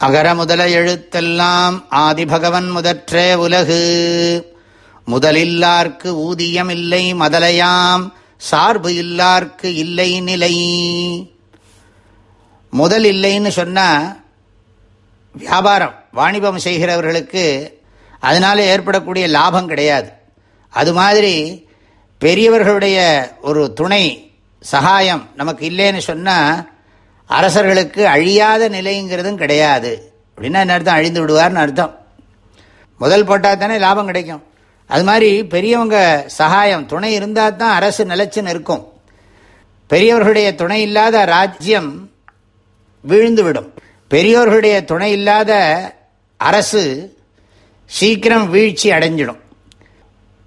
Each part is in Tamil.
அகர முதல எழுத்தெல்லாம் ஆதிபகவன் முதற்றே உலகு. முதலில்லார்க்கு ஊதியம் இல்லை மதலையாம் சார்பு இல்லார்க்கு இல்லை நிலை. முதல் இல்லைன்னு சொன்னால் வியாபாரம் வாணிபம் செய்கிறவர்களுக்கு அதனால் ஏற்படக்கூடிய லாபம் கிடையாது. அது மாதிரி பெரியவர்களுடைய ஒரு துணை சகாயம் நமக்கு இல்லைன்னு சொன்னால் அரசர்களுக்கு அழியாத நிலைங்கிறதும் கிடையாது. அப்படின்னா என்ன அர்த்தம்? அழிந்து விடுவார்னு அர்த்தம். முதல் போட்டால் தானே லாபம் கிடைக்கும். அது மாதிரி பெரியவங்க சகாயம் துணை இருந்தால் தான் அரசு நிலச்சின்னு இருக்கும். பெரியவர்களுடைய துணை இல்லாத ராஜ்யம் வீழ்ந்துவிடும். பெரியோர்களுடைய துணை இல்லாத அரசு சீக்கிரம் வீழ்ச்சி அடைஞ்சிடும்.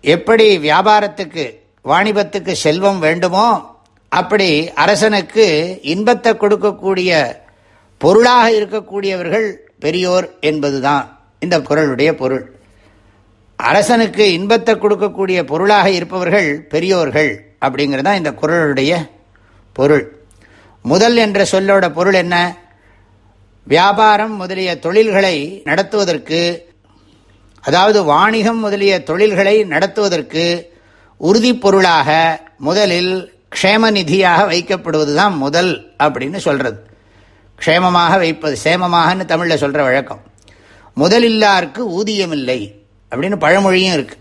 எப்படி வியாபாரத்துக்கு வாணிபத்துக்கு செல்வம் வேண்டுமோ அப்படி அரசனுக்கு இன்பத்தை கொடுக்கக்கூடிய பொருளாக இருக்கக்கூடியவர்கள் பெரியோர் என்பதுதான் இந்த குரலுடைய பொருள். அரசனுக்கு இன்பத்தை கொடுக்கக்கூடிய பொருளாக இருப்பவர்கள் பெரியோர்கள் அப்படிங்கிறது தான் இந்த குரலுடைய பொருள். முதல் என்ற சொல்லோட பொருள் என்ன? வியாபாரம் முதலிய தொழில்களை நடத்துவதற்கு அதாவது வாணிகம் முதலிய தொழில்களை நடத்துவதற்கு உறுதி பொருளாக முதலில் க்ஷேம நிதியாக வைக்கப்படுவது தான் முதல் அப்படின்னு சொல்கிறது க்ஷேமமாக வைப்பது சேமமாகன்னு தமிழில் சொல்கிற வழக்கம். முதலில்லாருக்கு ஊதியம் இல்லை அப்படின்னு பழமொழியும் இருக்குது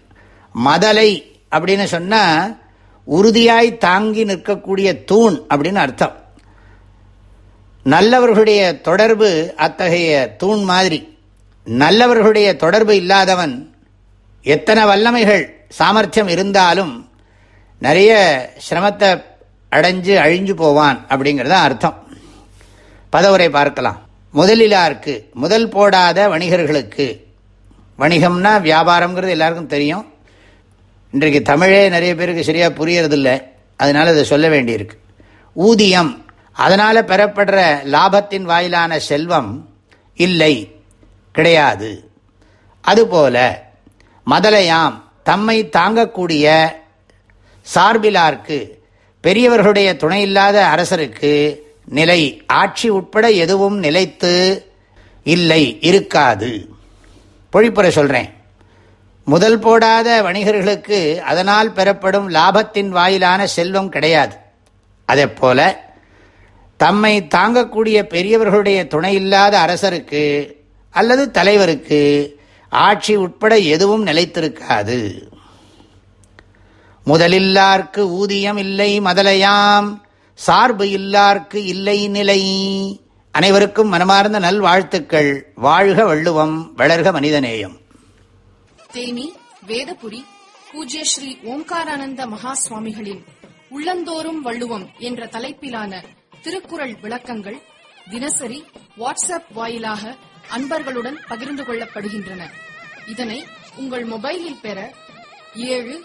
மதலை அப்படின்னு சொன்னால் உறுதியாய் தாங்கி நிற்கக்கூடிய தூண் அப்படின்னு அர்த்தம். நல்லவர்களுடைய தொடர்பு அத்தகைய தூண் மாதிரி. நல்லவர்களுடைய தொடர்பு இல்லாதவன் எத்தனை வல்லமைகள் சாமர்த்தியம் இருந்தாலும் நிறைய சிரமத்தை அடைஞ்சு அழிஞ்சு போவான் அப்படிங்கிறது அர்த்தம். பதவுரை பார்க்கலாம். முதலிலாருக்கு முதல் போடாத வணிகர்களுக்கு. வணிகம்னா வியாபாரம்ங்கிறது எல்லாருக்கும் தெரியும். இன்றைக்கு தமிழே நிறைய பேருக்கு சரியாக புரியறதில்லை. அதனால் அதை சொல்ல வேண்டியிருக்கு. ஊதியம். அதனால் பெறப்படுற லாபத்தின் வாயிலான செல்வம் இல்லை. கிடையாது. அதுபோல மதலையாம் தம்மை தாங்கக்கூடிய சார்பிலார்க்கு பெரியவர்களுடைய துணையில்லாத அரசருக்கு நிலை ஆட்சி உட்பட எதுவும் நிலைத்து இல்லை இருக்காது. பொழிப்புரை சொல்கிறேன் முதல் போடாத வணிகர்களுக்கு அதனால் பெறப்படும் லாபத்தின் வாயிலான செல்வம் கிடையாது. அதே போல தம்மை தாங்கக்கூடிய பெரியவர்களுடைய துணையில்லாத அரசருக்கு அல்லது தலைவருக்கு ஆட்சி உட்பட எதுவும் நிலைத்திருக்காது. முதலில்லார்க்கு ஊதியம் இல்லை மதலையாம். சார்பு இல்லார்க்கு இல்லை நிலை. அனைவருக்கும் மனமார்ந்த நல்வாழ்த்துக்கள். வாழ்க வள்ளுவம் வளர்க மனிதநேயம். தேனி வேதபுரி பூஜ்ய ஸ்ரீ ஓம்காரானந்த மகா சுவாமிகளின் உள்ளந்தோறும் வள்ளுவம் என்ற தலைப்பிலான திருக்குறள் விளக்கங்கள் தினசரி வாட்ஸ்அப் வாயிலாக அன்பர்களுடன் பகிர்ந்து கொள்ளப்படுகின்றன. இதனை உங்கள் மொபைலில் பெற ஏழு